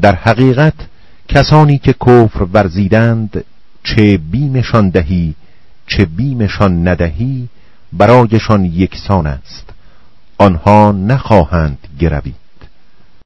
در حقیقت کسانی که کفر ورزیدند چه بیمشان دهی چه بیمشان ندهی برایشان یکسان است. آنها نخواهند گروید.